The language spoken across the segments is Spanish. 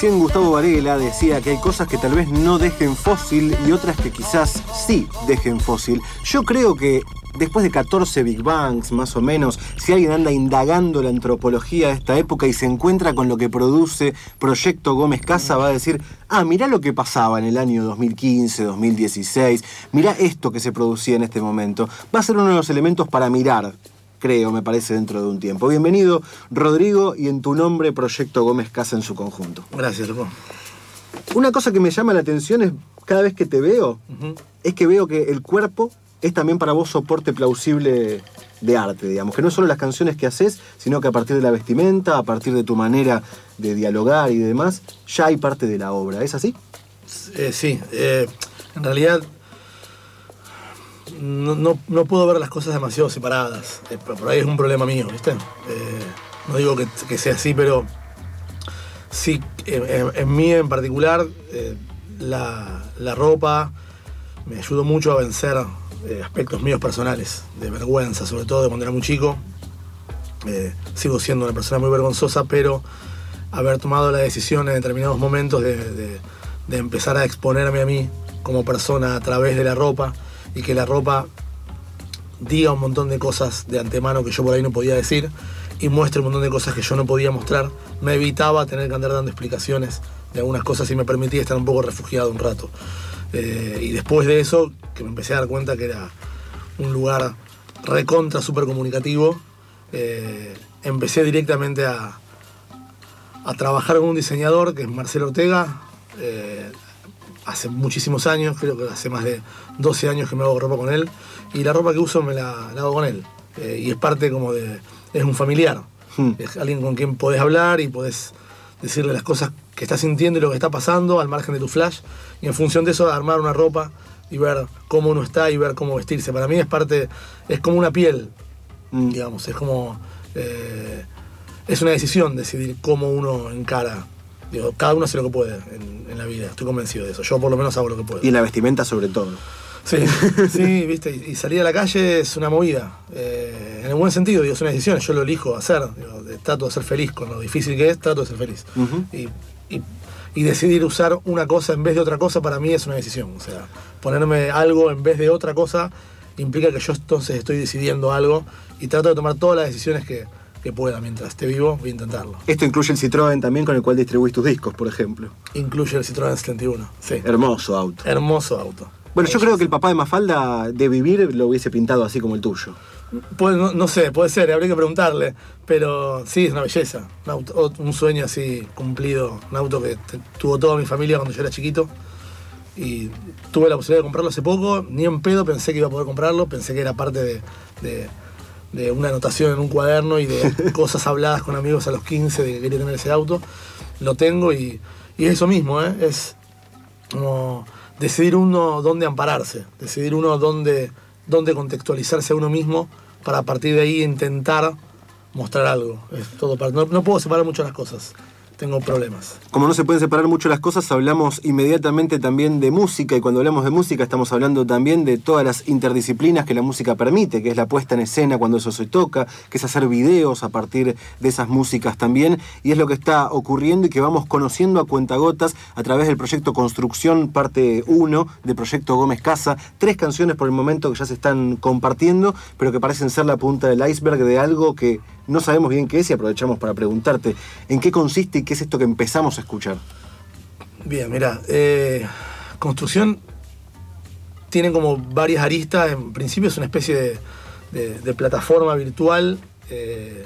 Recién Gustavo Varela decía que hay cosas que tal vez no dejen fósil y otras que quizás sí dejen fósil. Yo creo que después de 14 Big Bangs, más o menos, si alguien anda indagando la antropología de esta época y se encuentra con lo que produce Proyecto Gómez Casa, va a decir, ah, mirá lo que pasaba en el año 2015, 2016, mirá esto que se producía en este momento. Va a ser uno de los elementos para mirar creo, me parece, dentro de un tiempo. Bienvenido, Rodrigo, y en tu nombre, Proyecto Gómez Casa en su conjunto. Gracias, loco. Una cosa que me llama la atención es, cada vez que te veo, es que veo que el cuerpo es también para vos soporte plausible de arte, digamos, que no solo las canciones que haces, sino que a partir de la vestimenta, a partir de tu manera de dialogar y demás, ya hay parte de la obra. ¿Es así? Eh, sí, eh, en realidad no, no, puedo ver las cosas demasiado separadas. Eh, por ahí es un problema mío, ¿viste? Eh, no digo que, sea así, pero sí, en, mí en particular, eh, la, ropa me ayudó mucho a vencer aspectos míos personales, de vergüenza, sobre todo de cuando era muy chico. sigo siendo una persona muy vergonzosa, pero haber tomado la decisión en determinados momentos de, de empezar a exponerme a mí como persona a través de la ropa, y que la ropa diga un montón de cosas de antemano que yo por ahí no podía decir y muestre un montón de cosas que yo no podía mostrar, me evitaba tener que andar dando explicaciones de algunas cosas y me permitía estar un poco refugiado un rato. Eh, y después de eso, que me empecé a dar cuenta que era un lugar recontra súper comunicativo, eh, empecé directamente a, a trabajar con un diseñador que es Marcelo Ortega, eh, hace muchísimos años, creo que hace más de 12 años que me hago ropa con él, y la ropa que uso me la, hago con él. Eh, y es parte como de, es un familiar, hmm. es alguien con quien podés hablar y podés decirle las cosas que estás sintiendo y lo que está pasando al margen de tu flash, y en función de eso armar una ropa y ver cómo uno está y ver cómo vestirse. Para mí es parte, es como una piel, hmm. digamos, es como... Eh, es una decisión decidir cómo uno encara cada uno hace lo que puede en, la vida, estoy convencido de eso. Yo por lo menos hago lo que puedo. Y en la vestimenta sobre todo. Sí, sí, viste, y salir a la calle es una movida. Eh, en el buen sentido, digo, es una decisión, yo lo elijo hacer. trato de ser feliz con lo difícil que es, trato de ser feliz. y, decidir usar una cosa en vez de otra cosa para mí es una decisión. O sea, ponerme algo en vez de otra cosa implica que yo entonces estoy decidiendo algo y trato de tomar todas las decisiones que, que pueda mientras esté vivo, voy a intentarlo. Esto incluye el Citroën también con el cual distribuís tus discos, por ejemplo. Incluye el Citroën 71, sí. Hermoso auto. Hermoso auto. Bueno, yo creo que el papá de Mafalda de vivir lo hubiese pintado así como el tuyo. Pues, no, sé, puede ser, habría que preguntarle, pero sí, es una belleza. Un, un sueño así cumplido, un auto que tuvo toda mi familia cuando yo era chiquito. Y tuve la posibilidad de comprarlo hace poco, ni en pedo pensé que iba a poder comprarlo, pensé que era parte de de una anotación en un cuaderno y de cosas habladas con amigos a los 15 de que quería tener ese auto. Lo tengo y, es eso mismo, ¿eh? es como decidir uno dónde ampararse, decidir uno dónde, dónde contextualizarse a uno mismo para a partir de ahí intentar mostrar algo. Es todo no, no puedo separar mucho las cosas tengo problemas. Como no se pueden separar mucho las cosas, hablamos inmediatamente también de música y cuando hablamos de música estamos hablando también de todas las interdisciplinas que la música permite, que es la puesta en escena cuando eso se toca, que es hacer videos a partir de esas músicas también y es lo que está ocurriendo y que vamos conociendo a cuentagotas a través del proyecto Construcción parte 1 de Proyecto Gómez Casa, tres canciones por el momento que ya se están compartiendo, pero que parecen ser la punta del iceberg de algo que no sabemos bien qué es y aprovechamos para preguntarte en qué consiste y qué es esto que empezamos a escuchar. Bien, mira, eh, construcción tiene como varias aristas. En principio es una especie de, plataforma virtual eh,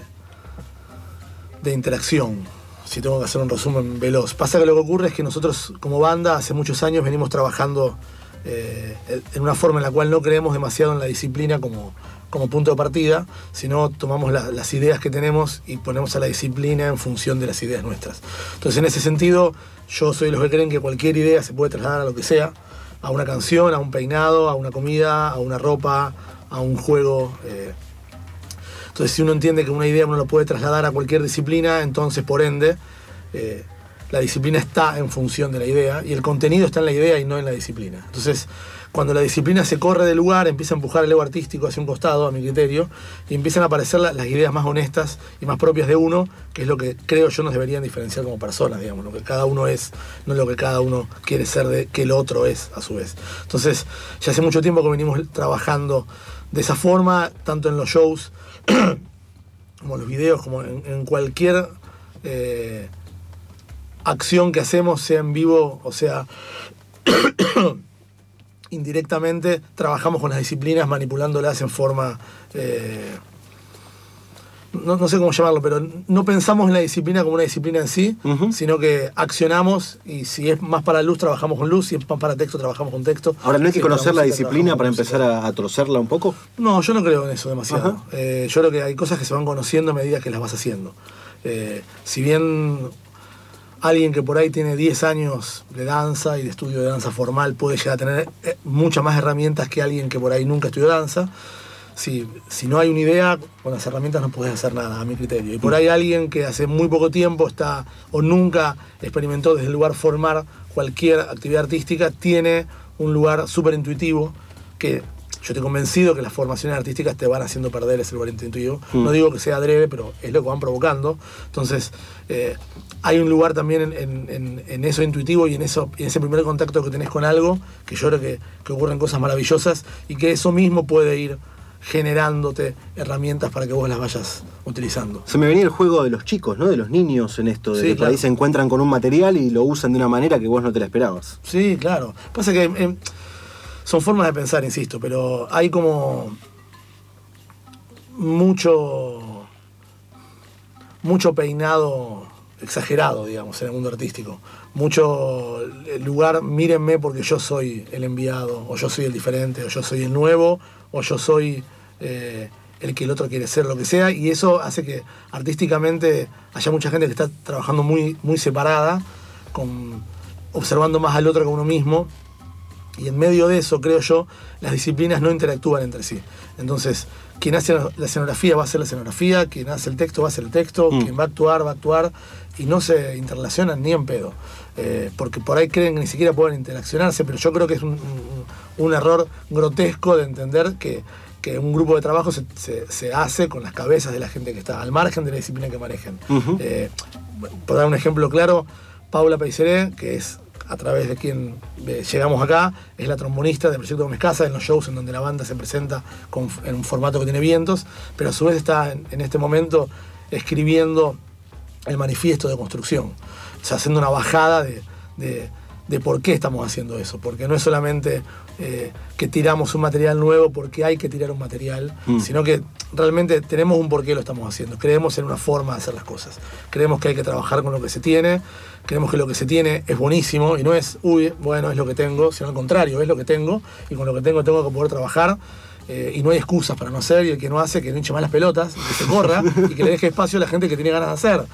de interacción. Si tengo que hacer un resumen veloz. Pasa que lo que ocurre es que nosotros como banda hace muchos años venimos trabajando eh, en una forma en la cual no creemos demasiado en la disciplina como, como punto de partida, sino tomamos las ideas que tenemos y ponemos a la disciplina en función de las ideas nuestras. Entonces, en ese sentido, yo soy los que creen que cualquier idea se puede trasladar a lo que sea, a una canción, a un peinado, a una comida, a una ropa, a un juego. Eh. Entonces, si uno entiende que una idea uno lo puede trasladar a cualquier disciplina, entonces, por ende, eh, la disciplina está en función de la idea y el contenido está en la idea y no en la disciplina. Entonces, cuando la disciplina se corre del lugar, empieza a empujar el ego artístico hacia un costado, a mi criterio, y empiezan a aparecer la- las ideas más honestas y más propias de uno, que es lo que creo yo nos deberían diferenciar como personas, digamos, lo que cada uno es, no lo que cada uno quiere ser de que el otro es a su vez. Entonces, ya hace mucho tiempo que venimos trabajando de esa forma, tanto en los shows como los videos, como en, en cualquier eh, acción que hacemos, sea en vivo o sea indirectamente, trabajamos con las disciplinas manipulándolas en forma... eh, no, no sé cómo llamarlo, pero no pensamos en la disciplina como una disciplina en sí, sino que accionamos y si es más para luz trabajamos con luz, si es más para texto trabajamos con texto. Ahora, ¿no hay que conocer la música, disciplina para empezar a, a torcerla un poco? No, yo no creo en eso demasiado. Eh, yo creo que hay cosas que se van conociendo a medida que las vas haciendo. Eh, si bien alguien que por ahí tiene 10 años de danza y de estudio de danza formal puede llegar a tener eh, muchas más herramientas que alguien que por ahí nunca estudió danza, si, si no hay una idea, con las herramientas no puedes hacer nada, a mi criterio. Y por ahí alguien que hace muy poco tiempo está o nunca experimentó desde el lugar formar cualquier actividad artística, tiene un lugar súper intuitivo que yo estoy convencido que las formaciones artísticas te van haciendo perder ese lugar intuitivo. Mm. No digo que sea adrede, pero es lo que van provocando. Entonces, eh, hay un lugar también en, en- en- en eso intuitivo y en, eso, en ese primer contacto que tenés con algo, que yo creo que, que ocurren cosas maravillosas y que eso mismo puede ir generándote herramientas para que vos las vayas utilizando. Se me venía el juego de los chicos, ¿no? De los niños en esto, de Sí, que por ahí se encuentran con un material y lo usan de una manera que vos no te la esperabas. Sí, claro. Pasa que em, son formas de pensar, insisto, pero hay como mucho mucho peinado exagerado, digamos, en el mundo artístico. Mucho lugar, mírenme porque yo soy el enviado, o yo soy el diferente, o yo soy el nuevo, o yo soy eh, el que el otro quiere ser, lo que sea, y eso hace que artísticamente haya mucha gente que está trabajando muy, muy separada, con, observando más al otro que a uno mismo, y en medio de eso, creo yo, las disciplinas no interactúan entre sí. Entonces, quien hace la escenografía va a hacer la escenografía, quien hace el texto va a hacer el texto, Mm. quien va a actuar va a actuar, y no se interrelacionan ni en pedo. Eh, porque por ahí creen que ni siquiera pueden interaccionarse, pero yo creo que es un, un- un error grotesco de entender que, que un grupo de trabajo se, se- se hace con las cabezas de la gente que está al margen de la disciplina que manejen. Eh, por dar un ejemplo claro, Paula Paiseré, que es a través de quien llegamos acá, es la trombonista del proyecto Gómez Casa, en los shows en donde la banda se presenta con- en un formato que tiene vientos, pero a su vez está en, este momento escribiendo el manifiesto de construcción, o sea, haciendo una bajada de- de por qué estamos haciendo eso, porque no es solamente eh, que tiramos un material nuevo porque hay que tirar un material, Mm. sino que realmente tenemos un por qué lo estamos haciendo, creemos en una forma de hacer las cosas, creemos que hay que trabajar con lo que se tiene, creemos que lo que se tiene es buenísimo y no es, uy, bueno, es lo que tengo, sino al contrario, es lo que tengo y con lo que tengo tengo que poder trabajar. Eh, y no hay excusas para no hacer, y el que no hace, que no hinche más las pelotas, que se corra y que le deje espacio a la gente que tiene ganas de hacer.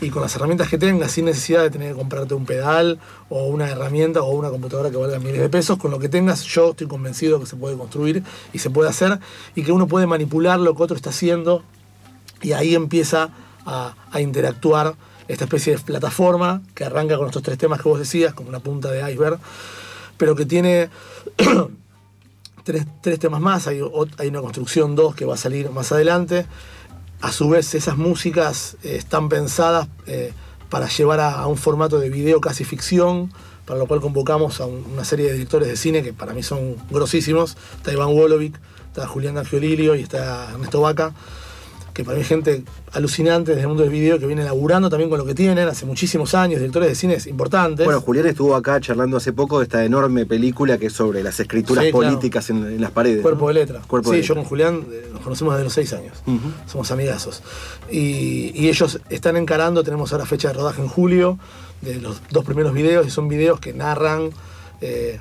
Y con las herramientas que tengas, sin necesidad de tener que comprarte un pedal o una herramienta o una computadora que valga miles de pesos, con lo que tengas, yo estoy convencido que se puede construir y se puede hacer y que uno puede manipular lo que otro está haciendo y ahí empieza a, a interactuar esta especie de plataforma que arranca con estos tres temas que vos decías, como una punta de iceberg, pero que tiene tres, tres temas más, hay, una construcción 2 que va a salir más adelante. A su vez, esas músicas eh, están pensadas eh, para llevar a, un formato de video casi ficción, para lo cual convocamos a un- una serie de directores de cine que para mí son grosísimos. Está Iván Wolovic, está Julián Angiolilio y está Ernesto Vaca, que para mí es gente alucinante desde el mundo del video que viene laburando también con lo que tienen hace muchísimos años, directores de cine importantes. Bueno, Julián estuvo acá charlando hace poco de esta enorme película que es sobre las escrituras Sí, claro. políticas en, en las paredes. Cuerpo ¿no? de letra. Cuerpo sí, de yo letra. con Julián eh, nos conocemos desde los seis años. Somos amigazos. Y, y ellos están encarando, tenemos ahora fecha de rodaje en julio, de los dos primeros videos, y son videos que narran eh,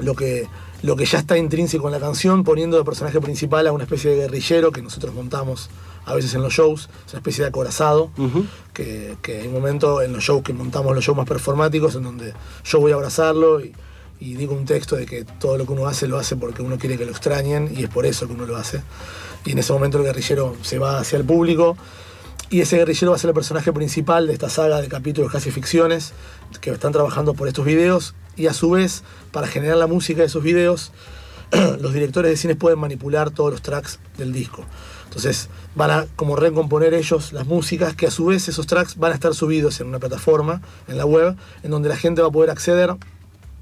lo, que, lo que ya está intrínseco en la canción, poniendo de personaje principal a una especie de guerrillero que nosotros montamos a veces en los shows, es una especie de acorazado, que, que hay un momento en los shows que montamos los shows más performáticos en donde yo voy a abrazarlo y, y digo un texto de que todo lo que uno hace lo hace porque uno quiere que lo extrañen y es por eso que uno lo hace. Y en ese momento el guerrillero se va hacia el público y ese guerrillero va a ser el personaje principal de esta saga de capítulos casi ficciones que están trabajando por estos videos y a su vez, para generar la música de esos videos, los directores de cines pueden manipular todos los tracks del disco. Entonces van a como recomponer ellos las músicas, que a su vez esos tracks van a estar subidos en una plataforma, en la web, en donde la gente va a poder acceder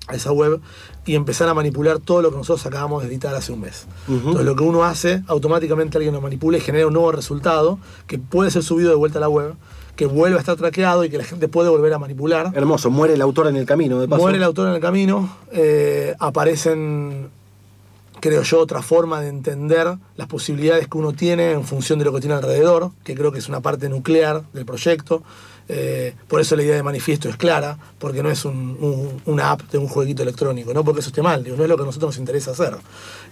a esa web y empezar a manipular todo lo que nosotros acabamos de editar hace un mes. Entonces lo que uno hace, automáticamente alguien lo manipula y genera un nuevo resultado que puede ser subido de vuelta a la web que vuelve a estar traqueado y que la gente puede volver a manipular. Hermoso, muere el autor en el camino, de paso. Muere el autor en el camino, eh, aparecen creo yo, otra forma de entender las posibilidades que uno tiene en función de lo que tiene alrededor, que creo que es una parte nuclear del proyecto. Eh, por eso la idea de manifiesto es clara, porque no es una app de un jueguito electrónico, no porque eso esté mal, no es lo que a nosotros nos interesa hacer,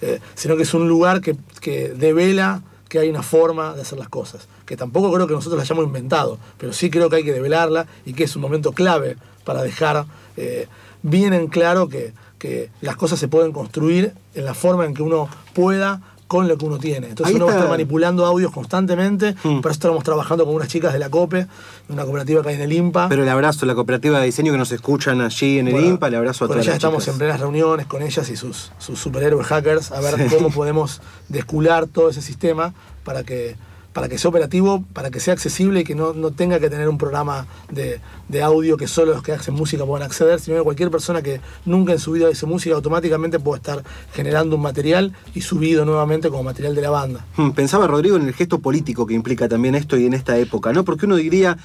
eh, sino que es un lugar que, que devela que hay una forma de hacer las cosas, que tampoco creo que nosotros la hayamos inventado, pero sí creo que hay que develarla y que es un momento clave para dejar eh, bien en claro que, que las cosas se pueden construir en la forma en que uno pueda con lo que uno tiene. Entonces uno va a estar manipulando audios constantemente, mm. por eso estamos trabajando con unas chicas de la COPE, una cooperativa que hay en el IMPA. Pero el abrazo a la cooperativa de diseño que nos escuchan allí en el IMPA, el abrazo a todas ya estamos en plenas reuniones con ellas y sus, sus superhéroes hackers, a ver cómo podemos descular todo ese sistema para que para que sea operativo, para que sea accesible y que no, tenga que tener un programa de, audio que solo los que hacen música puedan acceder, sino que cualquier persona que nunca en su vida hizo música automáticamente puede estar generando un material y subido nuevamente como material de la banda. Hmm, pensaba Rodrigo en el gesto político que implica también esto y en esta época, ¿no? Porque uno diría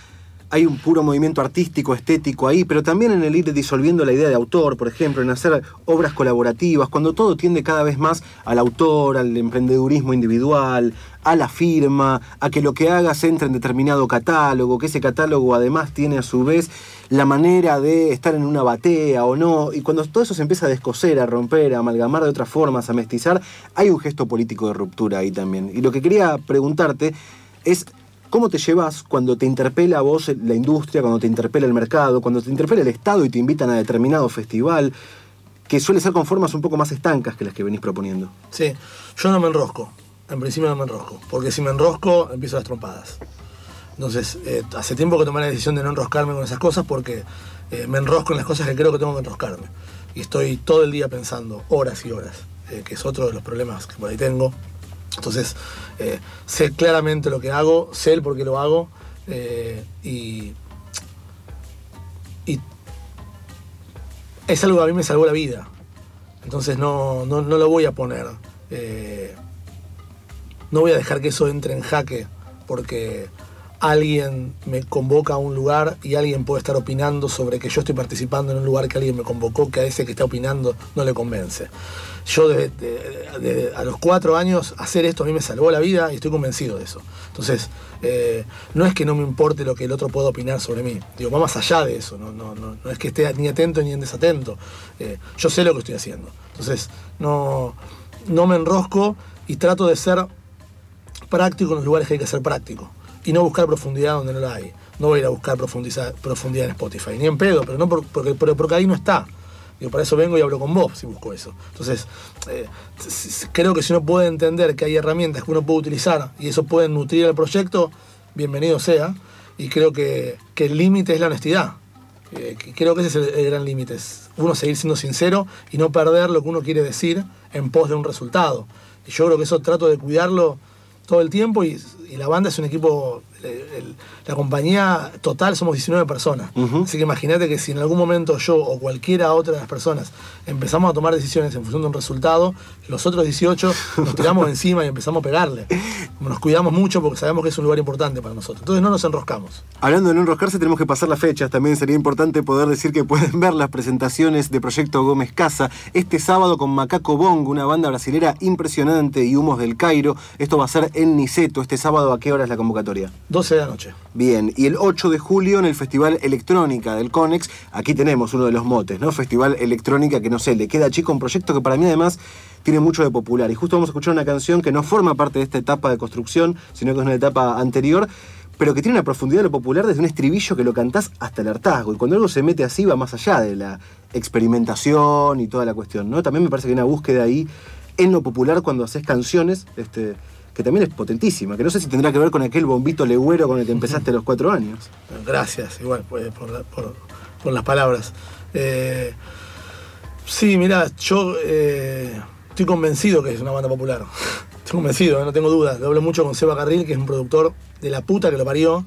hay un puro movimiento artístico, estético ahí, pero también en el ir disolviendo la idea de autor, por ejemplo, en hacer obras colaborativas, cuando todo tiende cada vez más al autor, al emprendedurismo individual, a la firma, a que lo que hagas entre en determinado catálogo, que ese catálogo además tiene a su vez la manera de estar en una batea o no, y cuando todo eso se empieza a descoser, a romper, a amalgamar de otras formas, a mestizar, hay un gesto político de ruptura ahí también. Y lo que quería preguntarte es ¿Cómo te llevas cuando te interpela a vos la industria, cuando te interpela el mercado, cuando te interpela el Estado y te invitan a determinado festival, que suele ser con formas un poco más estancas que las que venís proponiendo? Sí, yo no me enrosco, en principio no me enrosco, porque si me enrosco empiezo las trompadas. Entonces, eh, hace tiempo que tomé la decisión de no enroscarme con esas cosas porque eh, me enrosco en las cosas que creo que tengo que enroscarme. Y estoy todo el día pensando, horas y horas, eh, que es otro de los problemas que por ahí tengo. Entonces, eh, sé claramente lo que hago, sé el por qué lo hago eh, y, es algo que a mí me salvó la vida. Entonces no, no, lo voy a poner. Eh, no voy a dejar que eso entre en jaque porque alguien me convoca a un lugar y alguien puede estar opinando sobre que yo estoy participando en un lugar que alguien me convocó, que a ese que está opinando no le convence. Yo desde, a los cuatro años hacer esto a mí me salvó la vida y estoy convencido de eso. Entonces, eh, no es que no me importe lo que el otro pueda opinar sobre mí. Digo, va más allá de eso. No, es que esté ni atento ni en desatento. Eh, yo sé lo que estoy haciendo. Entonces, no me enrosco y trato de ser práctico en los lugares que hay que ser práctico y no buscar profundidad donde no la hay. No voy a ir a buscar profundidad, en Spotify, ni en pedo, pero no porque, porque ahí no está. Digo, para eso vengo y hablo con vos si busco eso. Entonces, eh, creo que si uno puede entender que hay herramientas que uno puede utilizar y eso puede nutrir el proyecto, bienvenido sea. Y creo que, el límite es la honestidad. Eh, creo que ese es el, gran límite. uno seguir siendo sincero y no perder lo que uno quiere decir en pos de un resultado. Y yo creo que eso trato de cuidarlo todo el tiempo y la banda es un equipo la compañía total somos 19 personas. Así que imagínate que si en algún momento yo o cualquiera otra de las personas empezamos a tomar decisiones en función de un resultado, los otros 18 nos tiramos encima y empezamos a pegarle. Nos cuidamos mucho porque sabemos que es un lugar importante para nosotros. Entonces no nos enroscamos. Hablando de no enroscarse, tenemos que pasar las fechas. También sería importante poder decir que pueden ver las presentaciones de Proyecto Gómez Casa este sábado con Macaco Bong, una banda brasilera impresionante y Humos del Cairo. Esto va a ser en Niceto. Este sábado, ¿a qué hora es la convocatoria? 12 de la noche. Bien, y el 8 de julio en el Festival Electrónica del Conex, aquí tenemos uno de los motes, ¿no? Festival Electrónica que no sé, le queda chico un proyecto que para mí además tiene mucho de popular. Y justo vamos a escuchar una canción que no forma parte de esta etapa de construcción, sino que es una etapa anterior, pero que tiene una profundidad de lo popular desde un estribillo que lo cantás hasta el hartazgo. Y cuando algo se mete así va más allá de la experimentación y toda la cuestión, ¿no? También me parece que hay una búsqueda ahí en lo popular cuando haces canciones, este, que también es potentísima, que no sé si tendrá que ver con aquel bombito legüero con el que empezaste a los cuatro años. Gracias, igual, pues, por, las palabras. Eh, Sí, mira, yo eh, estoy convencido que es una banda popular. estoy convencido, no tengo dudas. Lo hablo mucho con Seba Carril, que es un productor de la puta que lo parió.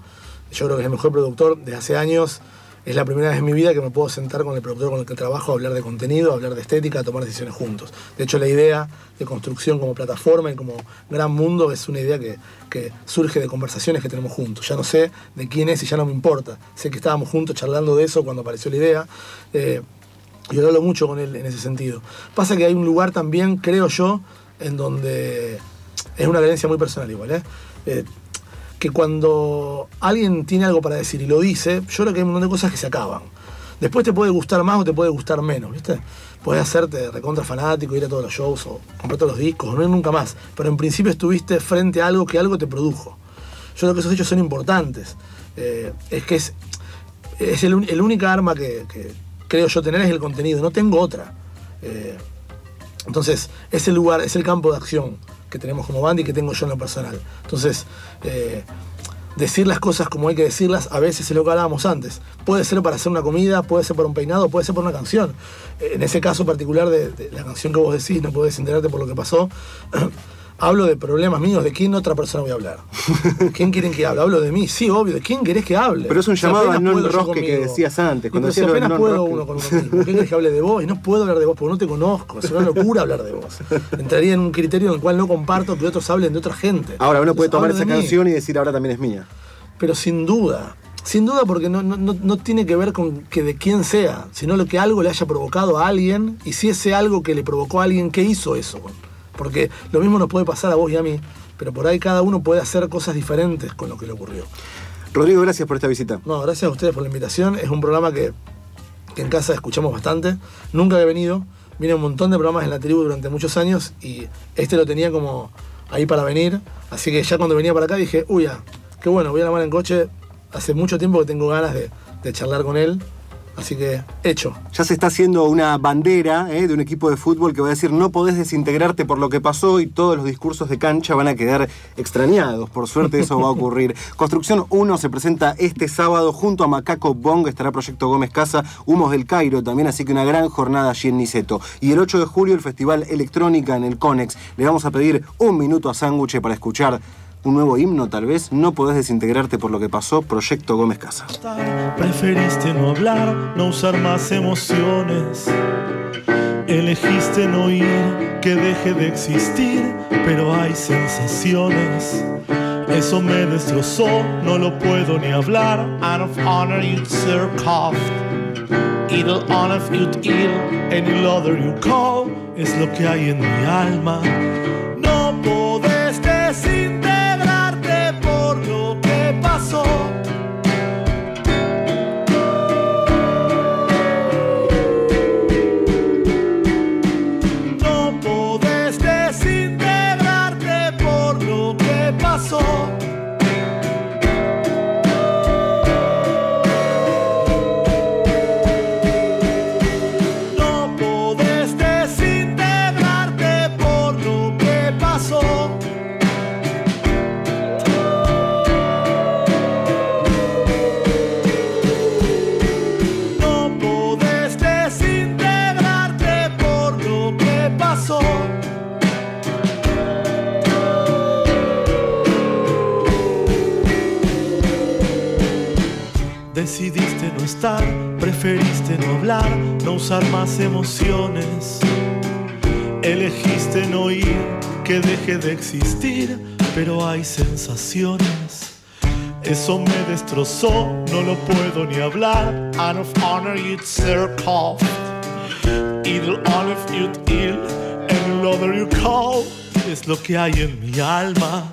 Yo creo que es el mejor productor de hace años. Es la primera vez en mi vida que me puedo sentar con el productor con el que trabajo a hablar de contenido, a hablar de estética, a tomar decisiones juntos. De hecho, la idea de construcción como plataforma y como gran mundo es una idea que, que surge de conversaciones que tenemos juntos. Ya no sé de quién es y ya no me importa. Sé que estábamos juntos charlando de eso cuando apareció la idea. Eh, yo hablo mucho con él en ese sentido. Pasa que hay un lugar también, creo yo, en donde es una creencia muy personal igual, ¿eh? Eh, que cuando alguien tiene algo para decir y lo dice, yo creo que hay un montón de cosas que se acaban. Después te puede gustar más o te puede gustar menos, ¿viste? Puedes hacerte recontra fanático, ir a todos los shows o comprar todos los discos, no ir nunca más. Pero en principio estuviste frente a algo que algo te produjo. Yo creo que esos hechos son importantes. Eh, es que es, es el, el única arma que, que creo yo tener es el contenido, no tengo otra. Eh, entonces, es el lugar, es el campo de acción que tenemos como banda y que tengo yo en lo personal. Entonces, eh, decir las cosas como hay que decirlas a veces es lo que hablábamos antes. Puede ser para hacer una comida, puede ser para un peinado, puede ser para una canción. Eh, En ese caso particular de, de la canción que vos decís, no podés enterarte por lo que pasó. Hablo de problemas míos, ¿de quién otra persona voy a hablar? ¿Quién quieren que hable? Hablo de mí, sí, obvio, ¿de quién querés que hable? Pero es un Si llamado puedo yo non-rosque que decías antes, cuando si apenas puedo uno con uno mismo. ¿Quién querés que hable de vos? Y no puedo hablar de vos porque no te conozco. Es una locura hablar de vos. Entraría en un criterio en el cual no comparto que otros hablen de otra gente. Ahora uno puede Entonces, tomar esa mí. canción y decir ahora también es mía. Pero sin duda. Sin duda porque no, no, no- no tiene que ver con que de quién sea, sino lo que algo le haya provocado a alguien y si ese algo que le provocó a alguien, ¿qué hizo eso? Porque lo mismo nos puede pasar a vos y a mí, pero por ahí cada uno puede hacer cosas diferentes con lo que le ocurrió. Rodrigo, gracias por esta visita. No, gracias a ustedes por la invitación. Es un programa que, que en casa escuchamos bastante. Nunca había venido. Vine un montón de programas en la tribu durante muchos años y este lo tenía como ahí para venir. Así que ya cuando venía para acá dije, uy, ya, qué bueno, voy a llamar en coche. Hace mucho tiempo que tengo ganas de, de charlar con él. Así que, hecho. Ya se está haciendo una bandera ¿eh? de un equipo de fútbol que va a decir no podés desintegrarte por lo que pasó y todos los discursos de cancha van a quedar extrañados. Por suerte eso va a ocurrir. Construcción 1 se presenta este sábado junto a Macaco Bong, estará Proyecto Gómez Casa, Humos del Cairo también, así que una gran jornada allí en Niceto. Y el 8 de julio el Festival Electrónica en el Conex. Le vamos a pedir un minuto a Sándwich para escuchar un nuevo himno tal vez. No podés desintegrarte por lo que pasó, Proyecto Gómez Casa. Preferiste no hablar, no usar más emociones. Elegiste no ir, que deje de existir, pero hay sensaciones. Eso me destrozó, no lo puedo ni hablar. Out of honor you'd serve cough. Ill honor you'd ill, any other you call. Es lo que hay en mi alma. No podés desintegrarte Decidiste no estar, preferiste no hablar, no usar más emociones. Elegiste no ir, que deje de existir, pero hay sensaciones. Eso me destrozó, no lo puedo ni hablar. Out of honor you'd cough. Ill honor you'd ill, and other you call. Es lo que hay en mi alma.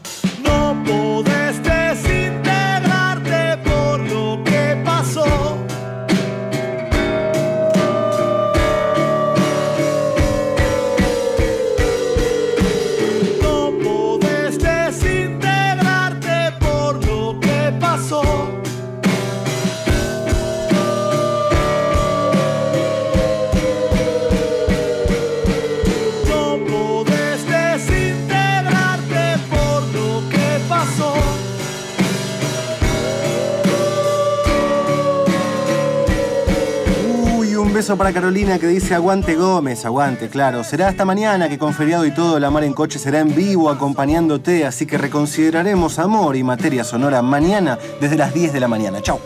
Para Carolina que dice aguante Gómez, aguante, claro. Será hasta mañana que con feriado y todo la mar en coche será en vivo acompañándote, así que reconsideraremos amor y materia sonora mañana desde las 10 de la mañana. Chau.